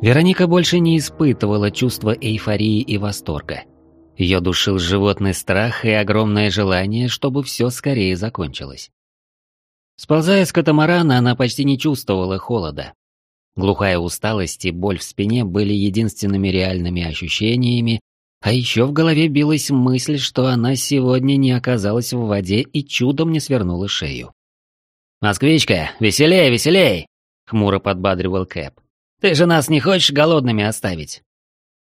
Вероника больше не испытывала чувства эйфории и восторга. Ее душил животный страх и огромное желание, чтобы все скорее закончилось. Сползая с катамарана, она почти не чувствовала холода. Глухая усталость и боль в спине были единственными реальными ощущениями, а еще в голове билась мысль, что она сегодня не оказалась в воде и чудом не свернула шею. «Москвичка, веселей, веселей!» — хмуро подбадривал Кэп. «Ты же нас не хочешь голодными оставить?»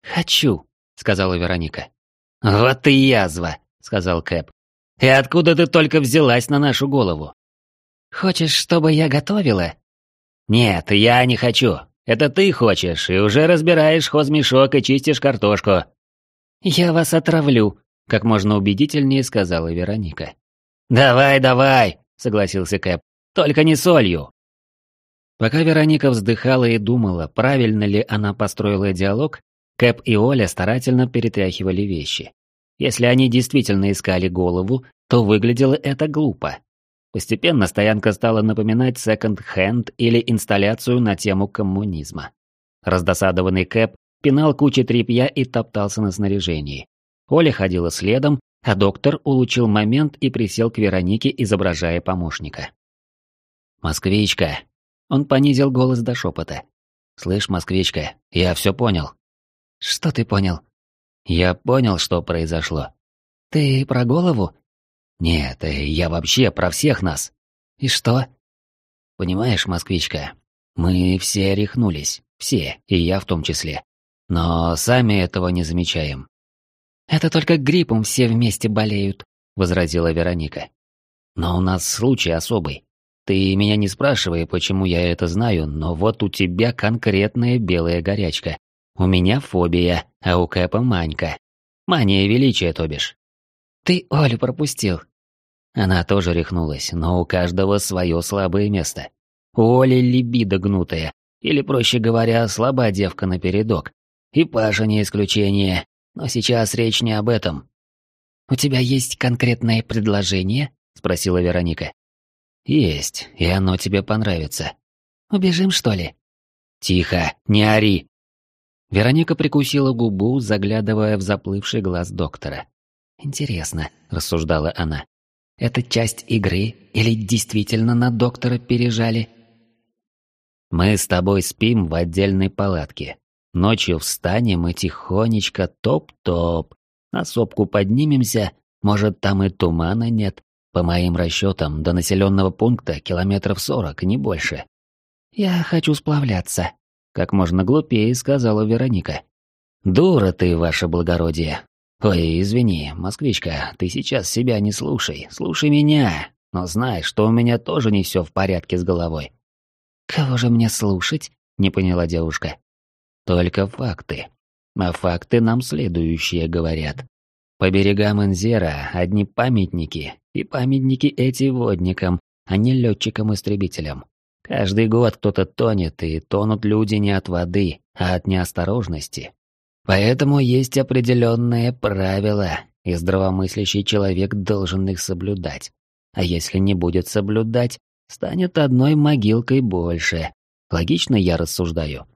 «Хочу», — сказала Вероника. «Вот ты язва», — сказал Кэп. «И откуда ты только взялась на нашу голову?» «Хочешь, чтобы я готовила?» «Нет, я не хочу. Это ты хочешь, и уже разбираешь хозмешок и чистишь картошку». «Я вас отравлю», — как можно убедительнее сказала Вероника. «Давай, давай», — согласился Кэп. «Только не солью». Пока Вероника вздыхала и думала, правильно ли она построила диалог, Кэп и Оля старательно перетряхивали вещи. Если они действительно искали голову, то выглядело это глупо. Постепенно стоянка стала напоминать секонд-хенд или инсталляцию на тему коммунизма. Раздосадованный Кэп пинал кучи тряпья и топтался на снаряжении. Оля ходила следом, а доктор улучил момент и присел к Веронике, изображая помощника. «Москвичка!» Он понизил голос до шепота. «Слышь, москвичка, я все понял». «Что ты понял?» «Я понял, что произошло». «Ты про голову?» Нет, э, я вообще про всех нас. И что? Понимаешь, москвичка, мы все рехнулись, все, и я в том числе. Но сами этого не замечаем. Это только гриппом все вместе болеют, возразила Вероника. Но у нас случай особый. Ты меня не спрашивай, почему я это знаю, но вот у тебя конкретная белая горячка. У меня фобия, а у Кэпа манька. Мания величия, то бишь. «Ты Олю пропустил». Она тоже рехнулась, но у каждого свое слабое место. У Оли либидо гнутая, или, проще говоря, слаба девка напередок. И Паша не исключение, но сейчас речь не об этом. «У тебя есть конкретное предложение?» — спросила Вероника. «Есть, и оно тебе понравится». «Убежим, что ли?» «Тихо, не ори!» Вероника прикусила губу, заглядывая в заплывший глаз доктора. «Интересно», — рассуждала она. «Это часть игры или действительно на доктора пережали?» «Мы с тобой спим в отдельной палатке. Ночью встанем и тихонечко топ-топ. На сопку поднимемся, может, там и тумана нет. По моим расчетам, до населенного пункта километров сорок, не больше». «Я хочу сплавляться», — как можно глупее сказала Вероника. «Дура ты, ваше благородие. «Ой, извини, москвичка, ты сейчас себя не слушай, слушай меня, но знай, что у меня тоже не все в порядке с головой». «Кого же мне слушать?» — не поняла девушка. «Только факты. А факты нам следующие говорят. По берегам Инзера одни памятники, и памятники эти водникам, а не летчикам-истребителям. Каждый год кто-то тонет, и тонут люди не от воды, а от неосторожности. Поэтому есть определенные правила, и здравомыслящий человек должен их соблюдать. А если не будет соблюдать, станет одной могилкой больше. Логично я рассуждаю?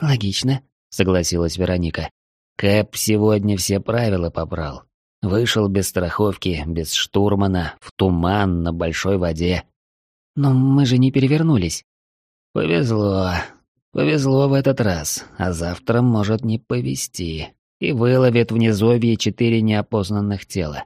Логично, согласилась Вероника. Кэп сегодня все правила побрал. Вышел без страховки, без штурмана, в туман, на большой воде. Но мы же не перевернулись. Повезло, Повезло в этот раз, а завтра может не повезти, и выловит в низовье четыре неопознанных тела.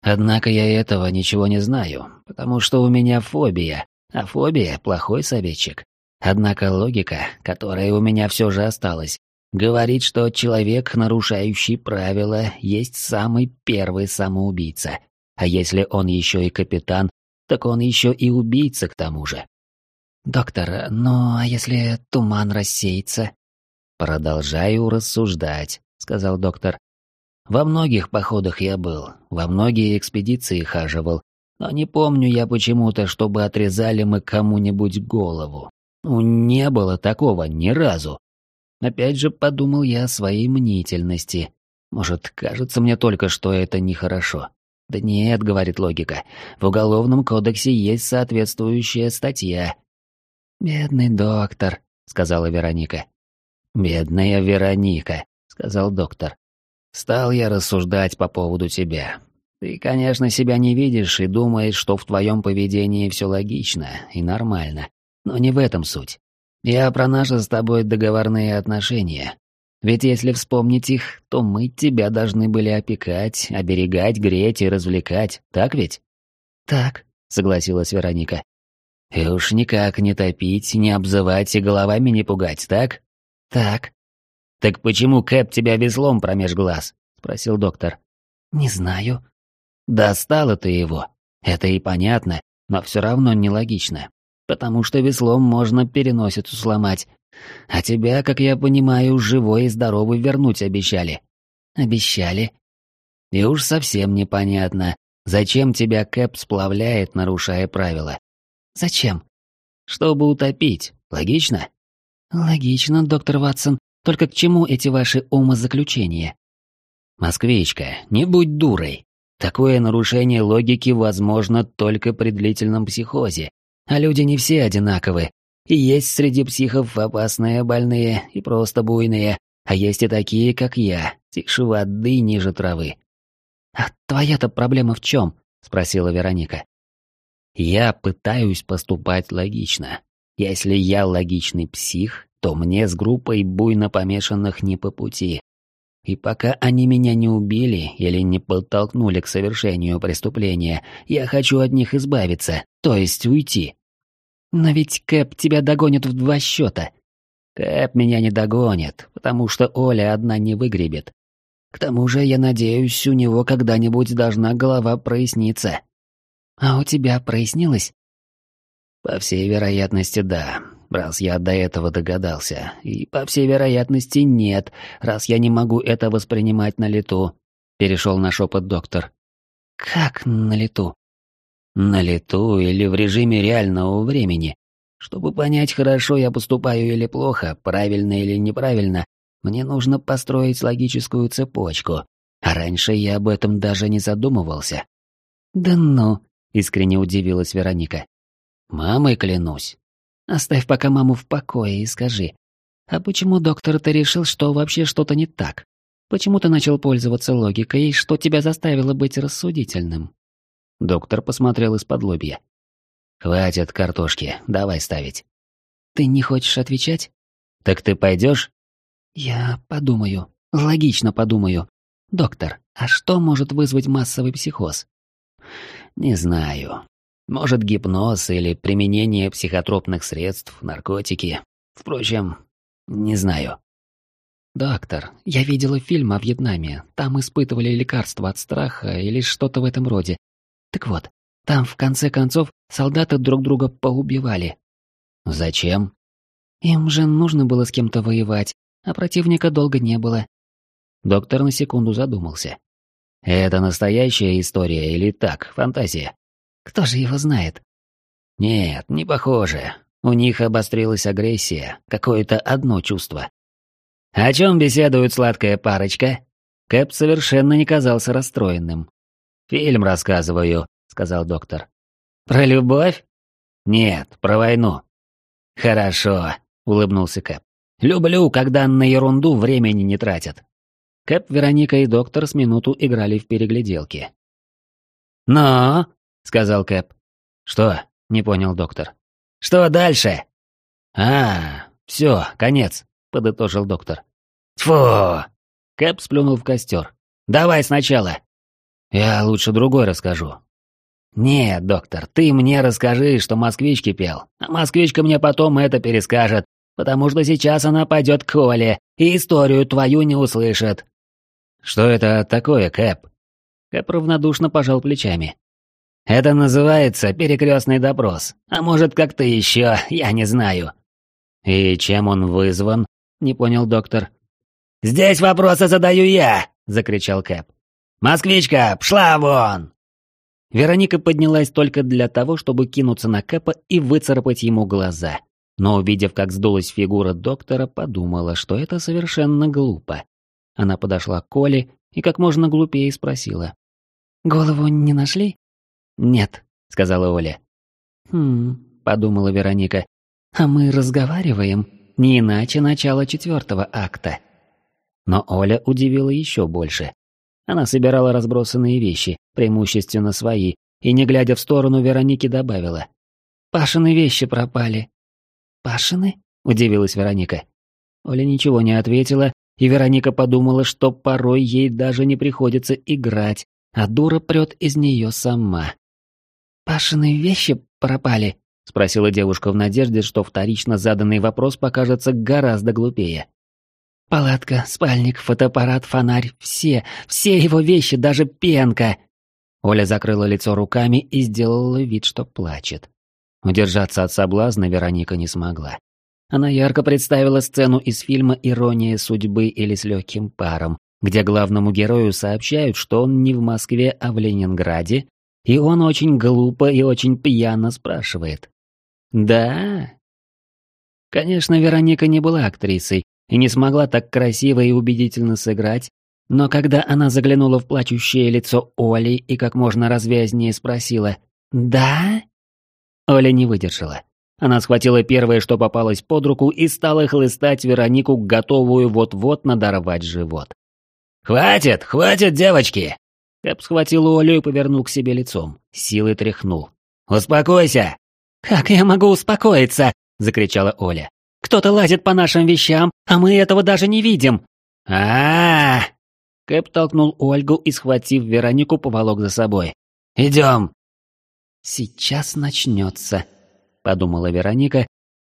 Однако я этого ничего не знаю, потому что у меня фобия, а фобия — плохой советчик. Однако логика, которая у меня все же осталась, говорит, что человек, нарушающий правила, есть самый первый самоубийца. А если он еще и капитан, так он еще и убийца к тому же. «Доктор, ну а если туман рассеется?» «Продолжаю рассуждать», — сказал доктор. «Во многих походах я был, во многие экспедиции хаживал, но не помню я почему-то, чтобы отрезали мы кому-нибудь голову. Ну, не было такого ни разу. Опять же подумал я о своей мнительности. Может, кажется мне только, что это нехорошо. Да нет, говорит логика, в Уголовном кодексе есть соответствующая статья, «Бедный доктор», — сказала Вероника. «Бедная Вероника», — сказал доктор. «Стал я рассуждать по поводу тебя. Ты, конечно, себя не видишь и думаешь, что в твоем поведении все логично и нормально. Но не в этом суть. Я про наши с тобой договорные отношения. Ведь если вспомнить их, то мы тебя должны были опекать, оберегать, греть и развлекать, так ведь? Так, согласилась Вероника. И уж никак не топить, не обзывать и головами не пугать, так? Так. Так почему Кэп тебя веслом промеж глаз? Спросил доктор. Не знаю. Достала ты его. Это и понятно, но все равно нелогично. Потому что веслом можно переносицу сломать. А тебя, как я понимаю, живой и здоровый вернуть обещали. Обещали. И уж совсем непонятно, зачем тебя Кэп сплавляет, нарушая правила. Зачем? Чтобы утопить. Логично? Логично, доктор Ватсон. Только к чему эти ваши умозаключения? Москвичка, не будь дурой. Такое нарушение логики возможно только при длительном психозе, а люди не все одинаковы. И есть среди психов опасные больные и просто буйные, а есть и такие, как я, тише воды ниже травы. «А твоя-то проблема в чем?» — спросила Вероника. «Я пытаюсь поступать логично. Если я логичный псих, то мне с группой буйно помешанных не по пути. И пока они меня не убили или не подтолкнули к совершению преступления, я хочу от них избавиться, то есть уйти. Но ведь Кэп тебя догонит в два счета. Кэп меня не догонит, потому что Оля одна не выгребет. К тому же, я надеюсь, у него когда-нибудь должна голова проясниться. А у тебя прояснилось? По всей вероятности, да раз я до этого догадался, и, по всей вероятности, нет, раз я не могу это воспринимать на лету», — перешел на шепот доктор. «Как на лету?» «На лету или в режиме реального времени. Чтобы понять, хорошо я поступаю или плохо, правильно или неправильно, мне нужно построить логическую цепочку, а раньше я об этом даже не задумывался». «Да ну», — искренне удивилась Вероника. «Мамой клянусь, Оставь пока маму в покое и скажи, а почему доктор ты решил, что вообще что-то не так? Почему ты начал пользоваться логикой и что тебя заставило быть рассудительным?» Доктор посмотрел из-под лобья. «Хватит картошки, давай ставить». «Ты не хочешь отвечать?» «Так ты пойдешь?» «Я подумаю. Логично подумаю. Доктор, а что может вызвать массовый психоз?» «Не знаю. Может, гипноз или применение психотропных средств, наркотики. Впрочем, не знаю. «Доктор, я видела фильм о Вьетнаме. Там испытывали лекарства от страха или что-то в этом роде. Так вот, там в конце концов солдаты друг друга поубивали». «Зачем?» «Им же нужно было с кем-то воевать, а противника долго не было». Доктор на секунду задумался. «Это настоящая история или так, фантазия?» Кто же его знает? Нет, не похоже. У них обострилась агрессия, какое-то одно чувство. О чем беседует сладкая парочка? Кэп совершенно не казался расстроенным. «Фильм рассказываю», — сказал доктор. «Про любовь?» «Нет, про войну». «Хорошо», — улыбнулся Кэп. «Люблю, когда на ерунду времени не тратят». Кэп, Вероника и доктор с минуту играли в перегляделки. «Но», сказал Кэп. «Что?» — не понял доктор. «Что дальше?» «А, все, конец», — подытожил доктор. «Тьфу!» Кэп сплюнул в костер. «Давай сначала». «Я лучше другой расскажу». «Нет, доктор, ты мне расскажи, что москвич кипел, а москвичка мне потом это перескажет, потому что сейчас она пойдет к Оле и историю твою не услышит». «Что это такое, Кэп?» Кэп равнодушно пожал плечами. Это называется перекрестный допрос. А может, как-то еще, я не знаю». «И чем он вызван?» — не понял доктор. «Здесь вопросы задаю я!» — закричал Кэп. «Москвичка, пшла вон!» Вероника поднялась только для того, чтобы кинуться на Кэпа и выцарапать ему глаза. Но увидев, как сдулась фигура доктора, подумала, что это совершенно глупо. Она подошла к Коле и как можно глупее спросила. «Голову не нашли?» «Нет», — сказала Оля. «Хм», — подумала Вероника. «А мы разговариваем?» не иначе начала четвертого акта. Но Оля удивила еще больше. Она собирала разбросанные вещи, преимущественно свои, и, не глядя в сторону, Вероники добавила. «Пашины вещи пропали». «Пашины?» — удивилась Вероника. Оля ничего не ответила, и Вероника подумала, что порой ей даже не приходится играть, а дура прет из нее сама. «Пашины вещи пропали?» — спросила девушка в надежде, что вторично заданный вопрос покажется гораздо глупее. «Палатка, спальник, фотоаппарат, фонарь, все, все его вещи, даже пенка!» Оля закрыла лицо руками и сделала вид, что плачет. Удержаться от соблазна Вероника не смогла. Она ярко представила сцену из фильма «Ирония судьбы» или «С легким паром», где главному герою сообщают, что он не в Москве, а в Ленинграде, и он очень глупо и очень пьяно спрашивает. «Да?» Конечно, Вероника не была актрисой и не смогла так красиво и убедительно сыграть, но когда она заглянула в плачущее лицо Оли и как можно развязнее спросила «Да?», Оля не выдержала. Она схватила первое, что попалось под руку, и стала хлыстать Веронику, готовую вот-вот надорвать живот. «Хватит, хватит, девочки!» Кэп схватил Олю и повернул к себе лицом. Силой тряхнул. «Успокойся!» «Как я могу успокоиться?» — закричала Оля. «Кто-то лазит по нашим вещам, а мы этого даже не видим!» а, -а, -а Кэп толкнул Ольгу и, схватив Веронику, поволок за собой. «Идем!» «Сейчас начнется», — подумала Вероника,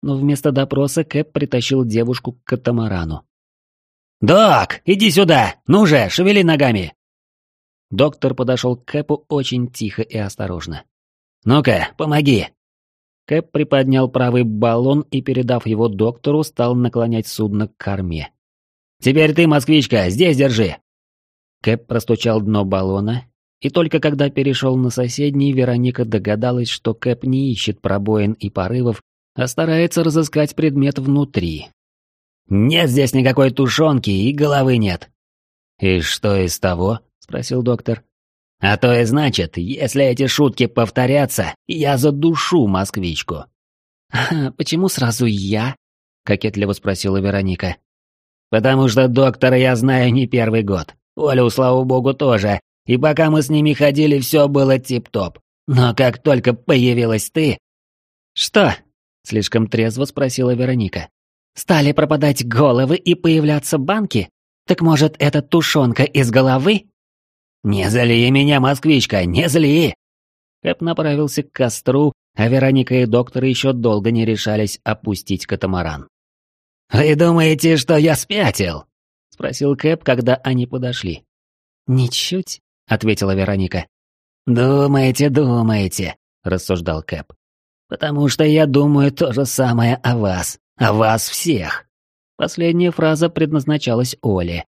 но вместо допроса Кэп притащил девушку к катамарану. «Док, иди сюда! Ну же, шевели ногами!» Доктор подошел к Кэпу очень тихо и осторожно. «Ну-ка, помоги!» Кэп приподнял правый баллон и, передав его доктору, стал наклонять судно к корме. «Теперь ты, москвичка, здесь держи!» Кэп простучал дно баллона, и только когда перешел на соседний, Вероника догадалась, что Кэп не ищет пробоин и порывов, а старается разыскать предмет внутри. «Нет здесь никакой тушенки и головы нет». «И что из того?» — спросил доктор. «А то и значит, если эти шутки повторятся, я задушу москвичку». «А почему сразу я?» — кокетливо спросила Вероника. «Потому что доктора я знаю не первый год. Олю, слава богу, тоже. И пока мы с ними ходили, все было тип-топ. Но как только появилась ты...» «Что?» — слишком трезво спросила Вероника. «Стали пропадать головы и появляться банки? Так может, это тушенка из головы?» «Не зли меня, москвичка, не зли!» Кэп направился к костру, а Вероника и доктор еще долго не решались опустить катамаран. «Вы думаете, что я спятил?» спросил Кэп, когда они подошли. «Ничуть», — ответила Вероника. «Думаете, думаете», — рассуждал Кэп. «Потому что я думаю то же самое о вас, о вас всех». Последняя фраза предназначалась Оле.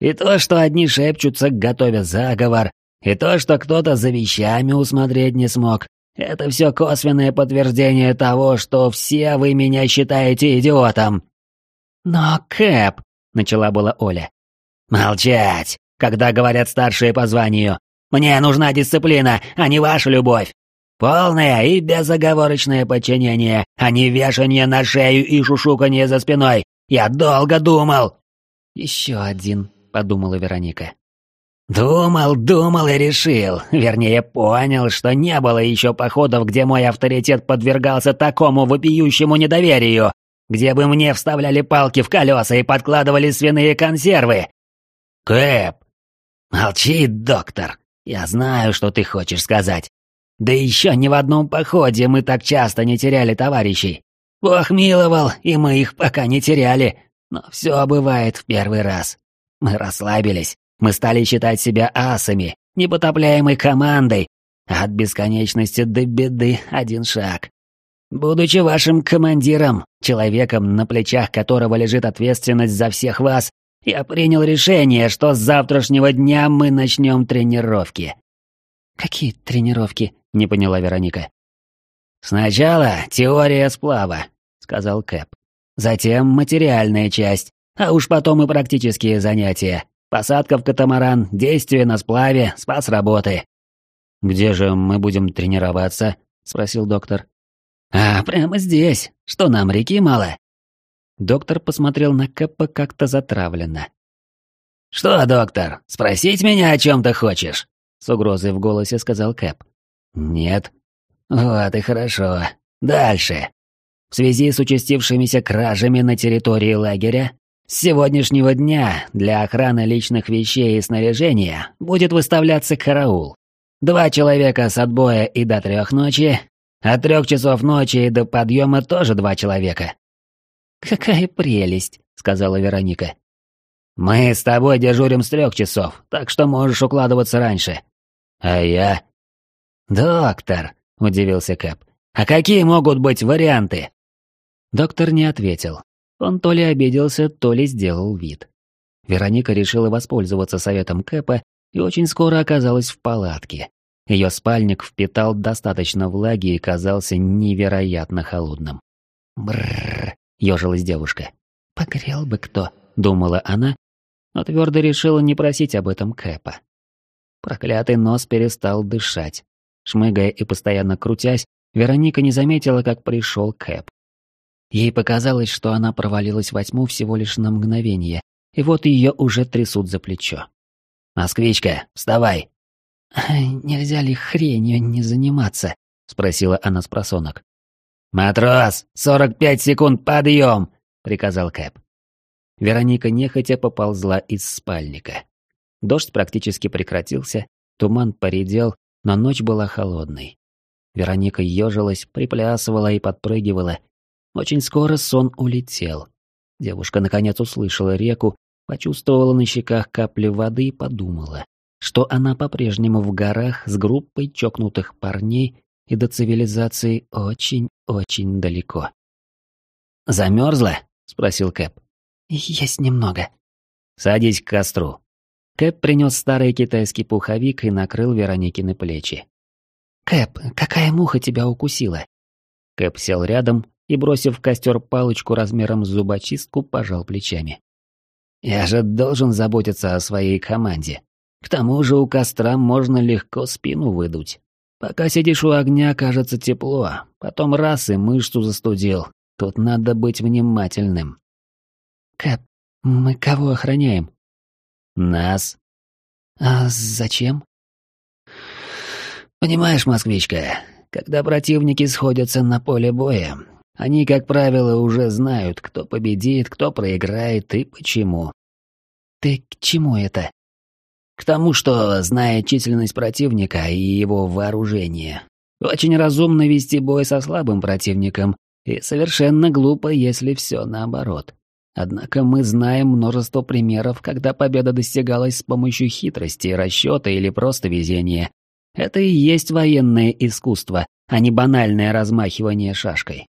«И то, что одни шепчутся, готовя заговор, и то, что кто-то за вещами усмотреть не смог, это все косвенное подтверждение того, что все вы меня считаете идиотом». «Но, Кэп», начала была Оля. «Молчать, когда говорят старшие по званию. Мне нужна дисциплина, а не ваша любовь. Полное и безоговорочное подчинение, а не вешание на шею и шушуканье за спиной. Я долго думал». «Еще один», — подумала Вероника. «Думал, думал и решил. Вернее, понял, что не было еще походов, где мой авторитет подвергался такому вопиющему недоверию где бы мне вставляли палки в колеса и подкладывали свиные консервы. Кэп! Молчи, доктор. Я знаю, что ты хочешь сказать. Да еще ни в одном походе мы так часто не теряли товарищей. Бог миловал, и мы их пока не теряли. Но все бывает в первый раз. Мы расслабились. Мы стали считать себя асами, непотопляемой командой. От бесконечности до беды один шаг. Будучи вашим командиром, человеком, на плечах которого лежит ответственность за всех вас, я принял решение, что с завтрашнего дня мы начнем тренировки». «Какие тренировки?» — не поняла Вероника. «Сначала теория сплава», — сказал Кэп. «Затем материальная часть, а уж потом и практические занятия. Посадка в катамаран, действие на сплаве, спас работы». «Где же мы будем тренироваться?» — спросил доктор. «А прямо здесь. Что нам, реки мало?» Доктор посмотрел на Кэпа как-то затравленно. «Что, доктор, спросить меня о чем ты хочешь?» С угрозой в голосе сказал Кэп. «Нет». «Вот и хорошо. Дальше. В связи с участившимися кражами на территории лагеря, с сегодняшнего дня для охраны личных вещей и снаряжения будет выставляться караул. Два человека с отбоя и до трех ночи, от трех часов ночи и до подъема тоже два человека. «Какая прелесть», — сказала Вероника. «Мы с тобой дежурим с трех часов, так что можешь укладываться раньше». «А я?» «Доктор», — удивился Кэп, — «а какие могут быть варианты?» Доктор не ответил. Он то ли обиделся, то ли сделал вид. Вероника решила воспользоваться советом Кэпа и очень скоро оказалась в палатке. Ее спальник впитал достаточно влаги и казался невероятно холодным. Бррр, ежилась девушка. Погрел бы кто, думала она, но твердо решила не просить об этом Кэпа. Проклятый нос перестал дышать. Шмыгая и постоянно крутясь, Вероника не заметила, как пришел Кэп. Ей показалось, что она провалилась во тьму всего лишь на мгновение, и вот ее уже трясут за плечо. «Москвичка, вставай!» «Нельзя ли хренью не заниматься?» — спросила она с просонок. «Матрос, сорок пять секунд подъем!» — приказал Кэп. Вероника нехотя поползла из спальника. Дождь практически прекратился, туман поредел, но ночь была холодной. Вероника ежилась, приплясывала и подпрыгивала, очень скоро сон улетел. Девушка наконец услышала реку, почувствовала на щеках капли воды и подумала, что она по-прежнему в горах с группой чокнутых парней и до цивилизации очень-очень далеко. «Замерзла?» — спросил Кэп. «Есть немного». «Садись к костру». Кэп принес старый китайский пуховик и накрыл Вероникины плечи. «Кэп, какая муха тебя укусила?» Кэп сел рядом и, бросив в костер палочку размером с зубочистку, пожал плечами. «Я же должен заботиться о своей команде. К тому же у костра можно легко спину выдуть. Пока сидишь у огня, кажется тепло, потом раз и мышцу застудил. Тут надо быть внимательным». «Кэп, мы кого охраняем?» «Нас». «А зачем?» «Понимаешь, москвичка, когда противники сходятся на поле боя, они, как правило, уже знают, кто победит, кто проиграет и почему. Ты к чему это? К тому, что, зная численность противника и его вооружение, очень разумно вести бой со слабым противником, и совершенно глупо, если все наоборот. Однако мы знаем множество примеров, когда победа достигалась с помощью хитрости, расчета или просто везения. Это и есть военное искусство, а не банальное размахивание шашкой.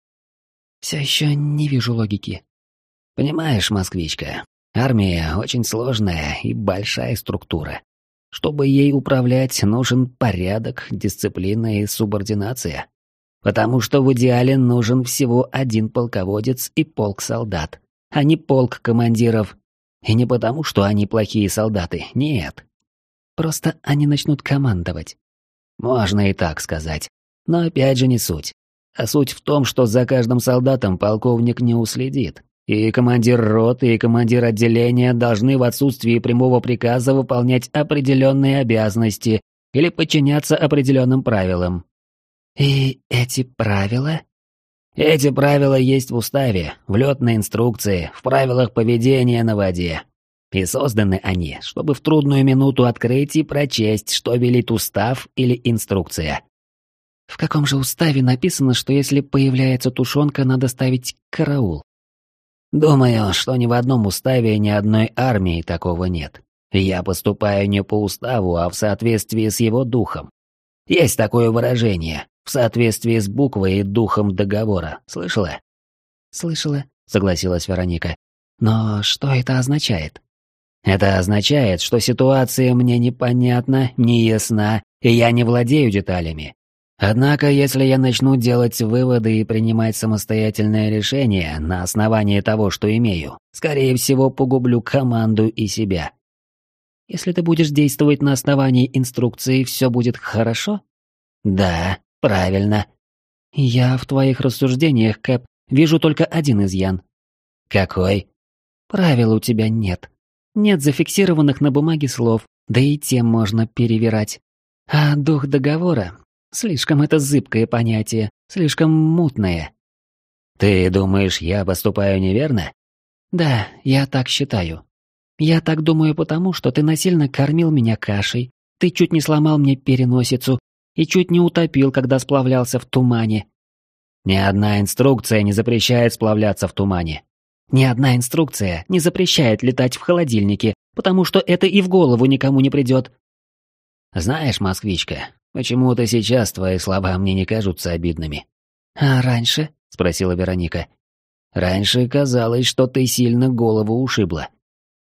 Все еще не вижу логики. Понимаешь, москвичка, армия очень сложная и большая структура. Чтобы ей управлять, нужен порядок, дисциплина и субординация. Потому что в идеале нужен всего один полководец и полк солдат, а не полк командиров. И не потому, что они плохие солдаты, нет. Просто они начнут командовать. Можно и так сказать. Но опять же не суть. А суть в том, что за каждым солдатом полковник не уследит. И командир роты, и командир отделения должны в отсутствии прямого приказа выполнять определенные обязанности или подчиняться определенным правилам. И эти правила? Эти правила есть в уставе, в летной инструкции, в правилах поведения на воде. И созданы они, чтобы в трудную минуту открыть и прочесть, что велит устав или инструкция. В каком же уставе написано, что если появляется тушенка, надо ставить караул? Думаю, что ни в одном уставе ни одной армии такого нет. Я поступаю не по уставу, а в соответствии с его духом. Есть такое выражение «в соответствии с буквой и духом договора». Слышала? Слышала, согласилась Вероника. Но что это означает? Это означает, что ситуация мне непонятна, неясна, и я не владею деталями. Однако, если я начну делать выводы и принимать самостоятельное решение на основании того, что имею, скорее всего, погублю команду и себя. Если ты будешь действовать на основании инструкции, все будет хорошо? Да, правильно. Я в твоих рассуждениях, Кэп, вижу только один изъян. Какой? Правил у тебя нет. Нет зафиксированных на бумаге слов, да и тем можно перевирать. А дух договора — слишком это зыбкое понятие, слишком мутное. Ты думаешь, я поступаю неверно? Да, я так считаю. Я так думаю потому, что ты насильно кормил меня кашей, ты чуть не сломал мне переносицу и чуть не утопил, когда сплавлялся в тумане. Ни одна инструкция не запрещает сплавляться в тумане. Ни одна инструкция не запрещает летать в холодильнике, потому что это и в голову никому не придет. Знаешь, москвичка, почему-то сейчас твои слова мне не кажутся обидными. А раньше? спросила Вероника. Раньше казалось, что ты сильно голову ушибла.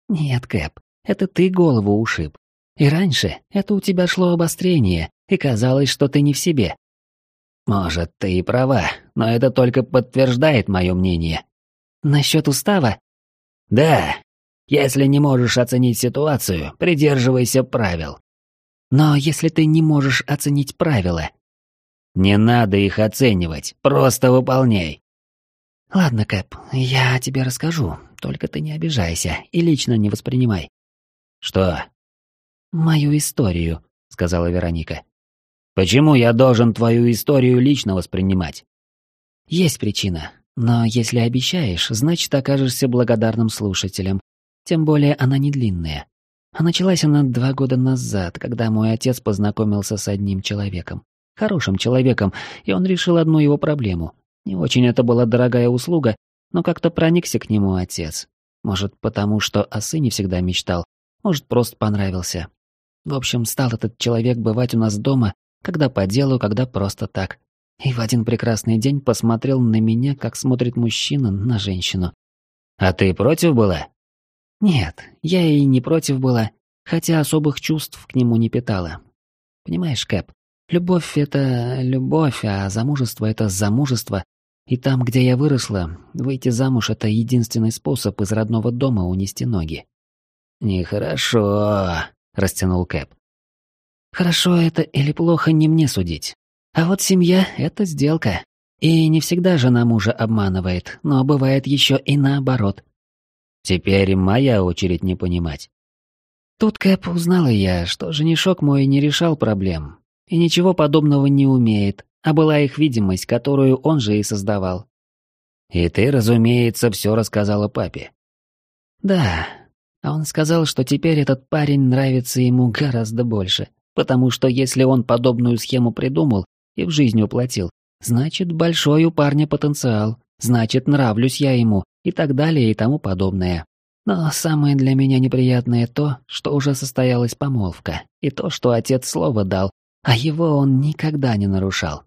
Нет, Кэп, это ты голову ушиб. И раньше это у тебя шло обострение, и казалось, что ты не в себе. Может, ты и права, но это только подтверждает мое мнение. Насчет устава? Да. Если не можешь оценить ситуацию, придерживайся правил. Но если ты не можешь оценить правила... Не надо их оценивать, просто выполняй. Ладно, Кэп, я тебе расскажу, только ты не обижайся и лично не воспринимай. Что? Мою историю, сказала Вероника. Почему я должен твою историю лично воспринимать? Есть причина, но если обещаешь, значит окажешься благодарным слушателем. Тем более она не длинная. А началась она два года назад, когда мой отец познакомился с одним человеком. Хорошим человеком, и он решил одну его проблему. Не очень это была дорогая услуга, но как-то проникся к нему отец. Может, потому что о сыне всегда мечтал, может, просто понравился. В общем, стал этот человек бывать у нас дома, когда по делу, когда просто так. И в один прекрасный день посмотрел на меня, как смотрит мужчина на женщину. «А ты против была?» «Нет, я и не против была, хотя особых чувств к нему не питала. Понимаешь, Кэп, любовь — это любовь, а замужество — это замужество, и там, где я выросла, выйти замуж — это единственный способ из родного дома унести ноги. «Нехорошо», — растянул Кэп. «Хорошо это или плохо не мне судить. А вот семья — это сделка. И не всегда жена мужа обманывает, но бывает еще и наоборот». «Теперь моя очередь не понимать». Тут, Кэп, узнала я, что женишок мой не решал проблем. И ничего подобного не умеет, а была их видимость, которую он же и создавал. И ты, разумеется, все рассказала папе. Да, а он сказал, что теперь этот парень нравится ему гораздо больше, потому что если он подобную схему придумал и в жизнь воплотил, значит, большой у парня потенциал, значит, нравлюсь я ему и так далее и тому подобное. Но самое для меня неприятное то, что уже состоялась помолвка, и то, что отец слово дал, а его он никогда не нарушал.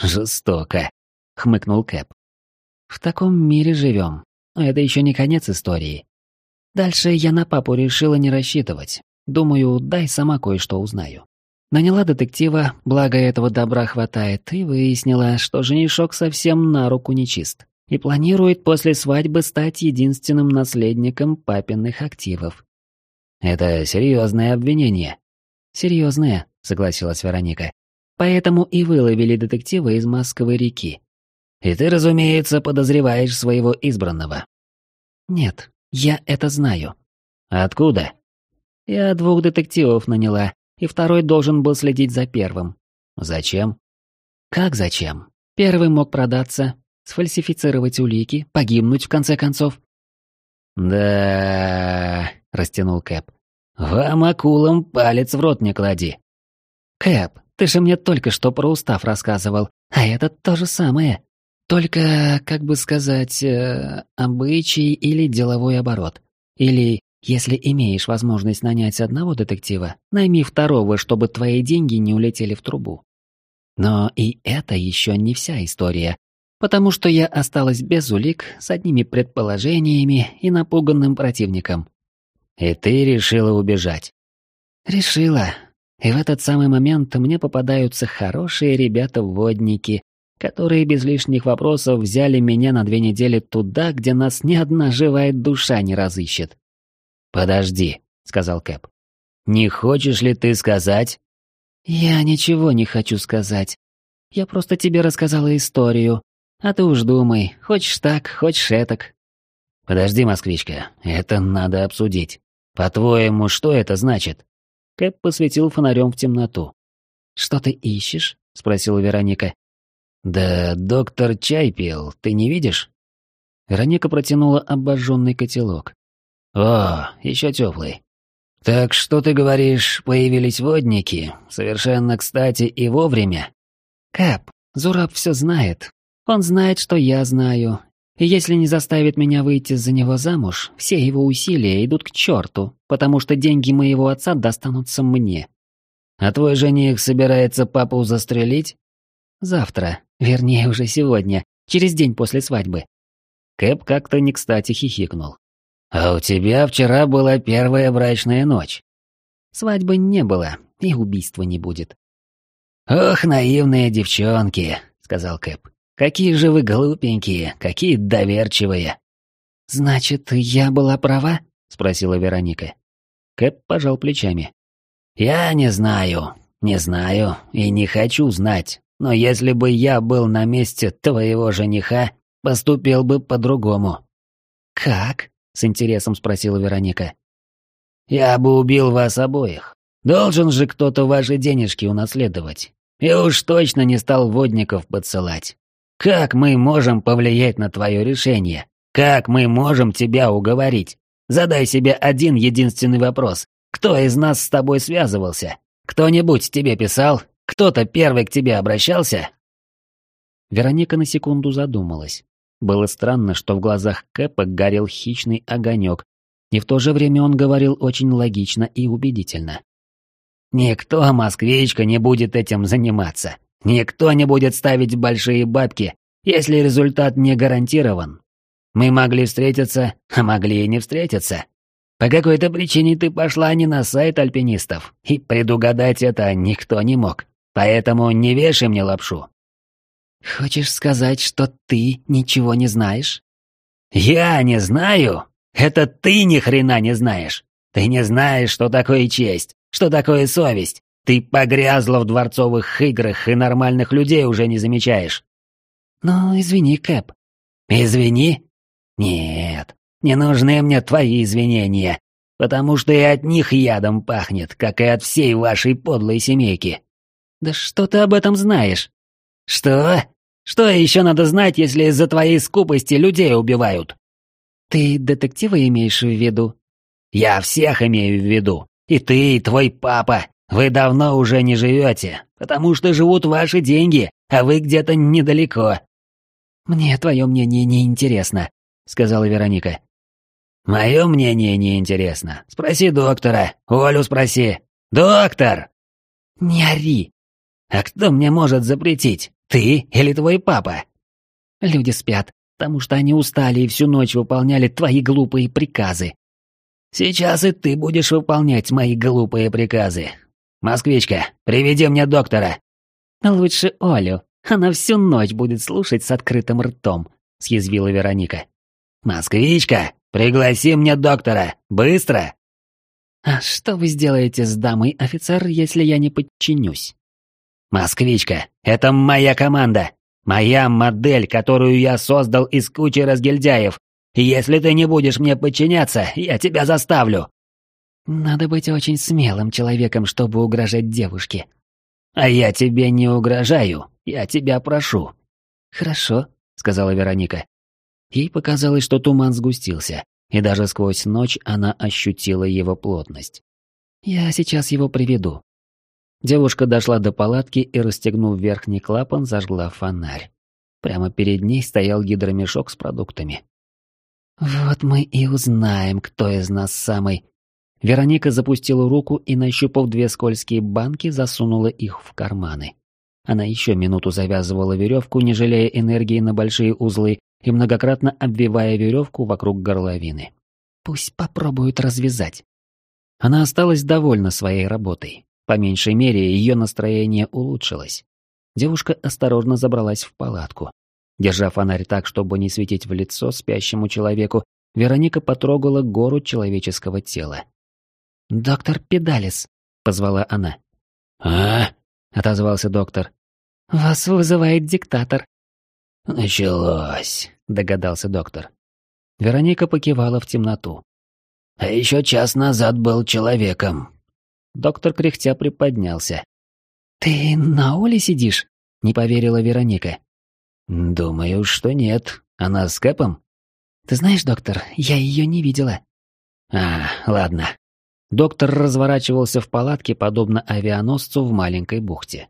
«Жестоко», — хмыкнул Кэп. «В таком мире живем. Но это еще не конец истории. Дальше я на папу решила не рассчитывать. Думаю, дай сама кое-что узнаю. Наняла детектива, благо этого добра хватает, и выяснила, что женишок совсем на руку нечист. И планирует после свадьбы стать единственным наследником папиных активов. «Это серьезное обвинение». «Серьезное», — согласилась Вероника. Поэтому и выловили детектива из Масковой реки. И ты, разумеется, подозреваешь своего избранного. Нет, я это знаю. Откуда? Я двух детективов наняла, и второй должен был следить за первым. Зачем? Как зачем? Первый мог продаться, сфальсифицировать улики, погибнуть в конце концов. Да, растянул Кэп. Вам акулам палец в рот не клади. Кэп, ты же мне только что про устав рассказывал, а это то же самое. Только, как бы сказать, э, обычай или деловой оборот. Или, если имеешь возможность нанять одного детектива, найми второго, чтобы твои деньги не улетели в трубу. Но и это еще не вся история, потому что я осталась без улик, с одними предположениями и напуганным противником. И ты решила убежать? Решила, и в этот самый момент мне попадаются хорошие ребята-водники, которые без лишних вопросов взяли меня на две недели туда, где нас ни одна живая душа не разыщет. «Подожди», — сказал Кэп. «Не хочешь ли ты сказать?» «Я ничего не хочу сказать. Я просто тебе рассказала историю. А ты уж думай, хочешь так, хочешь этак». Подожди, москвичка, это надо обсудить. По-твоему, что это значит? Кэп посветил фонарем в темноту. «Что ты ищешь?» — спросила Вероника. «Да доктор чай пил, ты не видишь?» Вероника протянула обожженный котелок. «О, еще теплый. Так что ты говоришь, появились водники? Совершенно кстати и вовремя?» «Кэп, Зураб все знает. Он знает, что я знаю. И если не заставит меня выйти за него замуж, все его усилия идут к черту, потому что деньги моего отца достанутся мне. А твой жених собирается папу застрелить? Завтра, вернее уже сегодня, через день после свадьбы. Кэп как-то не кстати хихикнул. А у тебя вчера была первая брачная ночь. Свадьбы не было, и убийства не будет. «Ох, наивные девчонки», — сказал Кэп. «Какие же вы глупенькие, какие доверчивые». «Значит, я была права?» — спросила Вероника. Кэп пожал плечами. «Я не знаю, не знаю и не хочу знать, но если бы я был на месте твоего жениха, поступил бы по-другому». «Как?» — с интересом спросила Вероника. «Я бы убил вас обоих. Должен же кто-то ваши денежки унаследовать. И уж точно не стал водников подсылать. Как мы можем повлиять на твое решение? Как мы можем тебя уговорить? Задай себе один единственный вопрос. Кто из нас с тобой связывался? Кто-нибудь тебе писал? Кто-то первый к тебе обращался?» Вероника на секунду задумалась. Было странно, что в глазах Кэпа горел хищный огонек, и в то же время он говорил очень логично и убедительно. Никто, москвичка, не будет этим заниматься. Никто не будет ставить большие бабки, если результат не гарантирован. Мы могли встретиться, а могли и не встретиться. По какой-то причине ты пошла не на сайт альпинистов, и предугадать это никто не мог. Поэтому не вешай мне лапшу. Хочешь сказать, что ты ничего не знаешь? Я не знаю? Это ты ни хрена не знаешь. Ты не знаешь, что такое честь, что такое совесть? Ты погрязла в дворцовых играх и нормальных людей уже не замечаешь. Ну, извини, Кэп. Извини? Нет, не нужны мне твои извинения, потому что и от них ядом пахнет, как и от всей вашей подлой семейки. Да что ты об этом знаешь? Что? Что еще надо знать, если из-за твоей скупости людей убивают? Ты детектива имеешь в виду? Я всех имею в виду. И ты, и твой папа, вы давно уже не живете, потому что живут ваши деньги, а вы где-то недалеко». «Мне твое мнение не интересно», — сказала Вероника. «Мое мнение не интересно. Спроси доктора. Олю спроси. Доктор!» «Не ори!» «А кто мне может запретить? Ты или твой папа?» «Люди спят, потому что они устали и всю ночь выполняли твои глупые приказы. Сейчас и ты будешь выполнять мои глупые приказы. Москвичка, приведи мне доктора. Лучше Олю. Она всю ночь будет слушать с открытым ртом, съязвила Вероника. Москвичка, пригласи мне доктора. Быстро. А что вы сделаете с дамой, офицер, если я не подчинюсь? Москвичка, это моя команда. Моя модель, которую я создал из кучи разгильдяев, если ты не будешь мне подчиняться, я тебя заставлю». «Надо быть очень смелым человеком, чтобы угрожать девушке». «А я тебе не угрожаю, я тебя прошу». «Хорошо», — сказала Вероника. Ей показалось, что туман сгустился, и даже сквозь ночь она ощутила его плотность. «Я сейчас его приведу». Девушка дошла до палатки и, расстегнув верхний клапан, зажгла фонарь. Прямо перед ней стоял гидромешок с продуктами. «Вот мы и узнаем, кто из нас самый...» Вероника запустила руку и, нащупав две скользкие банки, засунула их в карманы. Она еще минуту завязывала веревку, не жалея энергии на большие узлы и многократно обвивая веревку вокруг горловины. Пусть попробуют развязать. Она осталась довольна своей работой. По меньшей мере, ее настроение улучшилось. Девушка осторожно забралась в палатку. Держа фонарь так, чтобы не светить в лицо спящему человеку, Вероника потрогала гору человеческого тела. «Доктор Педалис», — позвала она. «А?» — отозвался доктор. «Вас вызывает диктатор». «Началось», — догадался доктор. Вероника покивала в темноту. «А еще час назад был человеком». Доктор кряхтя приподнялся. «Ты на Оле сидишь?» — не поверила Вероника. «Думаю, что нет. Она с Кэпом?» «Ты знаешь, доктор, я ее не видела». «А, ладно». Доктор разворачивался в палатке, подобно авианосцу в маленькой бухте.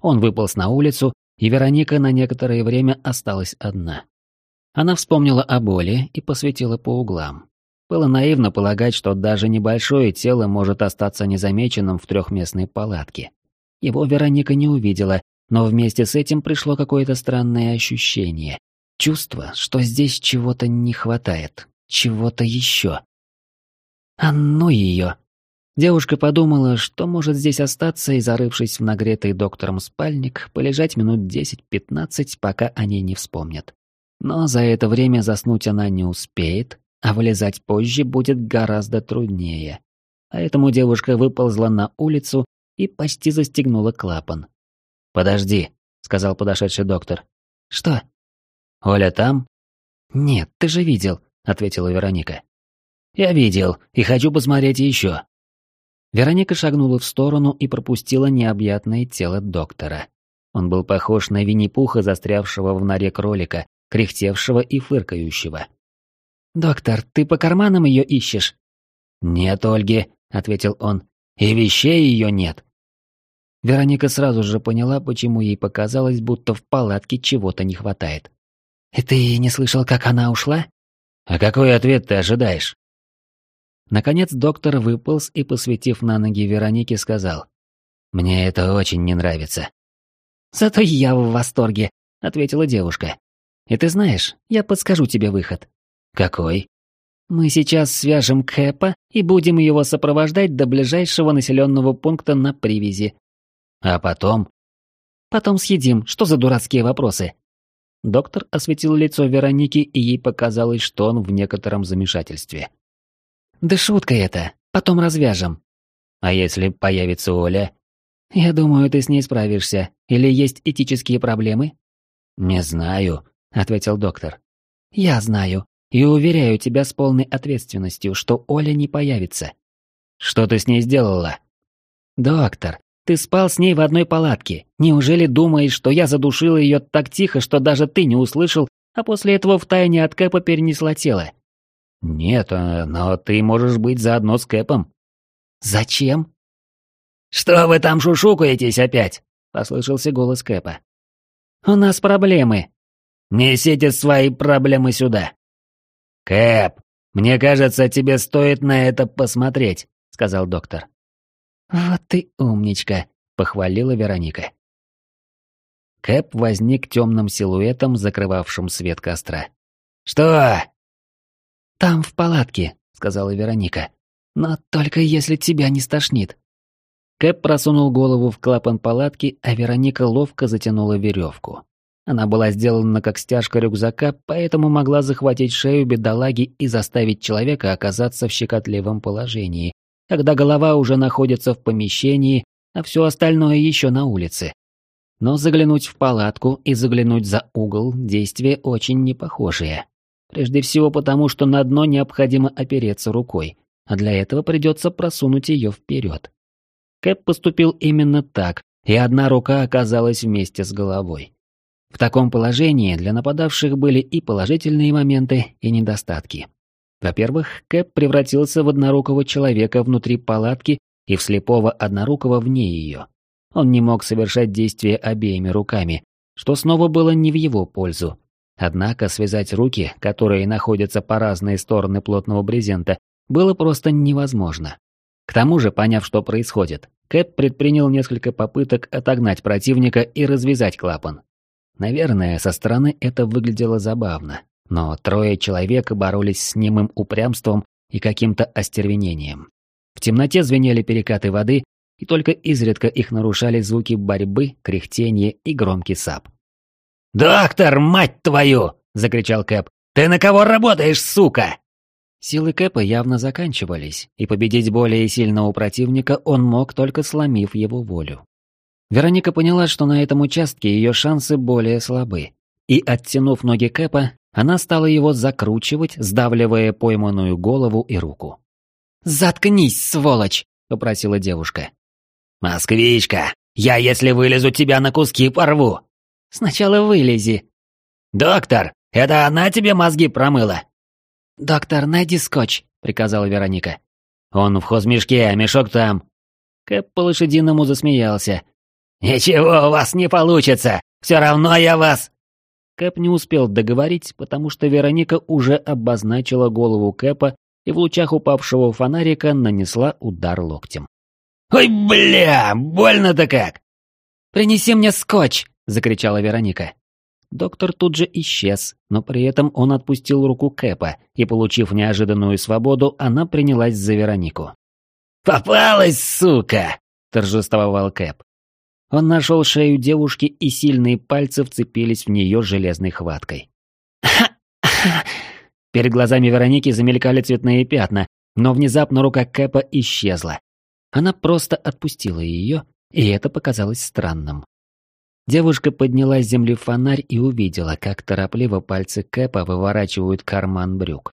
Он выполз на улицу, и Вероника на некоторое время осталась одна. Она вспомнила о боли и посветила по углам. Было наивно полагать, что даже небольшое тело может остаться незамеченным в трехместной палатке. Его Вероника не увидела, но вместе с этим пришло какое-то странное ощущение. Чувство, что здесь чего-то не хватает, чего-то еще. А ну ее! Девушка подумала, что может здесь остаться и, зарывшись в нагретый доктором спальник, полежать минут 10-15, пока они не вспомнят. Но за это время заснуть она не успеет, а вылезать позже будет гораздо труднее. Поэтому девушка выползла на улицу и почти застегнула клапан. «Подожди», — сказал подошедший доктор. «Что?» «Оля там?» «Нет, ты же видел», — ответила Вероника. «Я видел, и хочу посмотреть еще». Вероника шагнула в сторону и пропустила необъятное тело доктора. Он был похож на Винни-Пуха, застрявшего в норе кролика, кряхтевшего и фыркающего. «Доктор, ты по карманам ее ищешь?» «Нет, Ольги», — ответил он, — «и вещей ее нет». Вероника сразу же поняла, почему ей показалось, будто в палатке чего-то не хватает. «И ты не слышал, как она ушла?» «А какой ответ ты ожидаешь?» Наконец доктор выполз и, посветив на ноги Веронике, сказал. «Мне это очень не нравится». «Зато я в восторге», — ответила девушка. «И ты знаешь, я подскажу тебе выход». «Какой?» «Мы сейчас свяжем Кэпа и будем его сопровождать до ближайшего населенного пункта на привязи. А потом? Потом съедим. Что за дурацкие вопросы? Доктор осветил лицо Вероники, и ей показалось, что он в некотором замешательстве. Да шутка это. Потом развяжем. А если появится Оля? Я думаю, ты с ней справишься. Или есть этические проблемы? Не знаю, ответил доктор. Я знаю. И уверяю тебя с полной ответственностью, что Оля не появится. Что ты с ней сделала? Доктор, ты спал с ней в одной палатке. Неужели думаешь, что я задушила ее так тихо, что даже ты не услышал, а после этого втайне от Кэпа перенесла тело? Нет, э, но ты можешь быть заодно с Кэпом. Зачем? Что вы там шушукаетесь опять? Послышался голос Кэпа. У нас проблемы. Несите свои проблемы сюда. Кэп, мне кажется, тебе стоит на это посмотреть, сказал доктор. «Вот ты умничка», — похвалила Вероника. Кэп возник темным силуэтом, закрывавшим свет костра. «Что?» «Там, в палатке», — сказала Вероника. «Но только если тебя не стошнит». Кэп просунул голову в клапан палатки, а Вероника ловко затянула веревку. Она была сделана как стяжка рюкзака, поэтому могла захватить шею бедолаги и заставить человека оказаться в щекотливом положении, когда голова уже находится в помещении, а все остальное еще на улице. Но заглянуть в палатку и заглянуть за угол – действие очень непохожее. Прежде всего потому, что на дно необходимо опереться рукой, а для этого придется просунуть ее вперед. Кэп поступил именно так, и одна рука оказалась вместе с головой. В таком положении для нападавших были и положительные моменты, и недостатки. Во-первых, Кэп превратился в однорукого человека внутри палатки и в слепого однорукого вне ее. Он не мог совершать действия обеими руками, что снова было не в его пользу. Однако связать руки, которые находятся по разные стороны плотного брезента, было просто невозможно. К тому же, поняв, что происходит, Кэп предпринял несколько попыток отогнать противника и развязать клапан. Наверное, со стороны это выглядело забавно, но трое человек боролись с немым упрямством и каким-то остервенением. В темноте звенели перекаты воды, и только изредка их нарушали звуки борьбы, кряхтения и громкий сап. «Доктор, мать твою!» — закричал Кэп. «Ты на кого работаешь, сука?» Силы Кэпа явно заканчивались, и победить более сильного противника он мог, только сломив его волю. Вероника поняла, что на этом участке ее шансы более слабы, и, оттянув ноги Кэпа, она стала его закручивать, сдавливая пойманную голову и руку. «Заткнись, сволочь!» — попросила девушка. «Москвичка, я если вылезу тебя на куски порву!» «Сначала вылези!» «Доктор, это она тебе мозги промыла?» «Доктор, найди скотч», — приказала Вероника. «Он в хозмешке, а мешок там». Кэп по-лошадиному засмеялся. «Ничего у вас не получится, все равно я вас...» Кэп не успел договорить, потому что Вероника уже обозначила голову Кэпа и в лучах упавшего фонарика нанесла удар локтем. «Ой, бля, больно-то как!» «Принеси мне скотч!» — закричала Вероника. Доктор тут же исчез, но при этом он отпустил руку Кэпа, и, получив неожиданную свободу, она принялась за Веронику. «Попалась, сука!» — торжествовал Кэп. Он нашел шею девушки, и сильные пальцы вцепились в нее железной хваткой. Перед глазами Вероники замелькали цветные пятна, но внезапно рука Кэпа исчезла. Она просто отпустила ее, и это показалось странным. Девушка подняла с земли фонарь и увидела, как торопливо пальцы Кэпа выворачивают карман брюк.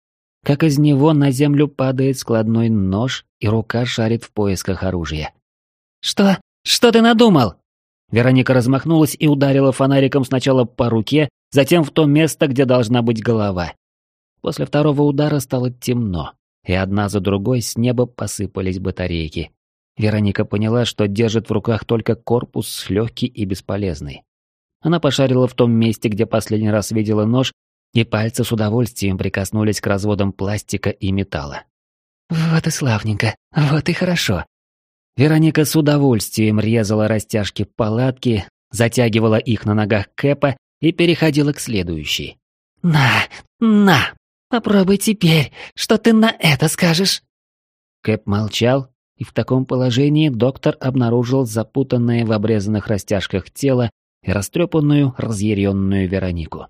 Как из него на землю падает складной нож, и рука шарит в поисках оружия. «Что? Что ты надумал?» Вероника размахнулась и ударила фонариком сначала по руке, затем в то место, где должна быть голова. После второго удара стало темно, и одна за другой с неба посыпались батарейки. Вероника поняла, что держит в руках только корпус легкий и бесполезный. Она пошарила в том месте, где последний раз видела нож, и пальцы с удовольствием прикоснулись к разводам пластика и металла. «Вот и славненько, вот и хорошо». Вероника с удовольствием резала растяжки палатки, затягивала их на ногах Кэпа и переходила к следующей. «На, на, попробуй теперь, что ты на это скажешь?» Кэп молчал, и в таком положении доктор обнаружил запутанное в обрезанных растяжках тело и растрепанную, разъяренную Веронику.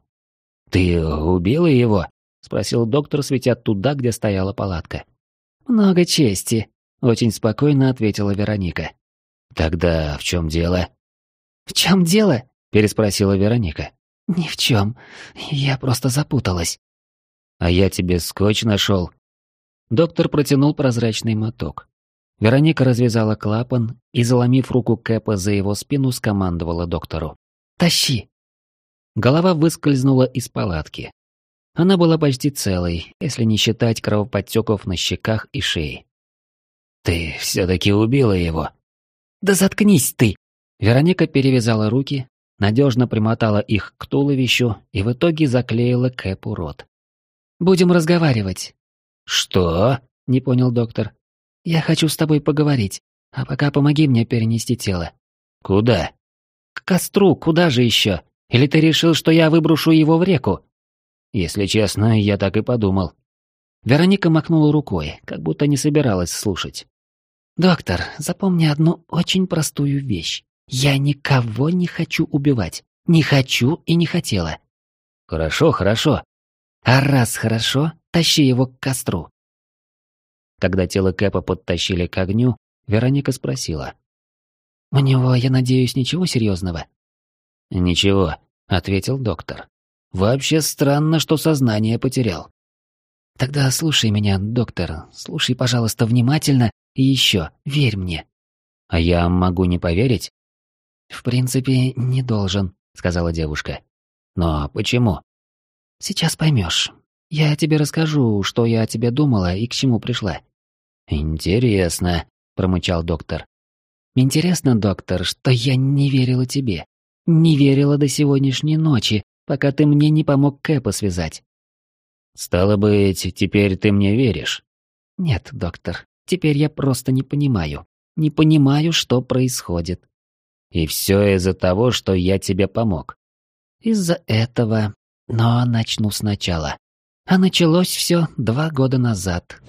«Ты убила его?» — спросил доктор, светя туда, где стояла палатка. «Много чести», — очень спокойно ответила Вероника. «Тогда в чем дело?» «В чем дело?» — переспросила Вероника. «Ни в чем. Я просто запуталась». «А я тебе скотч нашел». Доктор протянул прозрачный моток. Вероника развязала клапан и, заломив руку Кэпа за его спину, скомандовала доктору. «Тащи!» Голова выскользнула из палатки. Она была почти целой, если не считать кровоподтеков на щеках и шее. «Ты все-таки убила его!» «Да заткнись ты!» Вероника перевязала руки, надежно примотала их к туловищу и в итоге заклеила Кэпу рот. «Будем разговаривать». «Что?» — не понял доктор. Я хочу с тобой поговорить, а пока помоги мне перенести тело». «Куда?» «К костру, куда же еще? Или ты решил, что я выброшу его в реку?» «Если честно, я так и подумал». Вероника махнула рукой, как будто не собиралась слушать. «Доктор, запомни одну очень простую вещь. Я никого не хочу убивать. Не хочу и не хотела». «Хорошо, хорошо». «А раз хорошо, тащи его к костру. Когда тело Кэпа подтащили к огню, Вероника спросила. «У него, я надеюсь, ничего серьезного?» «Ничего», — ответил доктор. «Вообще странно, что сознание потерял». «Тогда слушай меня, доктор, слушай, пожалуйста, внимательно и еще, верь мне». «А я могу не поверить?» «В принципе, не должен», — сказала девушка. «Но почему?» «Сейчас поймешь. Я тебе расскажу, что я о тебе думала и к чему пришла. «Интересно», — промычал доктор. «Интересно, доктор, что я не верила тебе. Не верила до сегодняшней ночи, пока ты мне не помог Кэпа связать». «Стало быть, теперь ты мне веришь?» «Нет, доктор, теперь я просто не понимаю. Не понимаю, что происходит». «И все из-за того, что я тебе помог?» «Из-за этого. Но начну сначала. А началось все два года назад.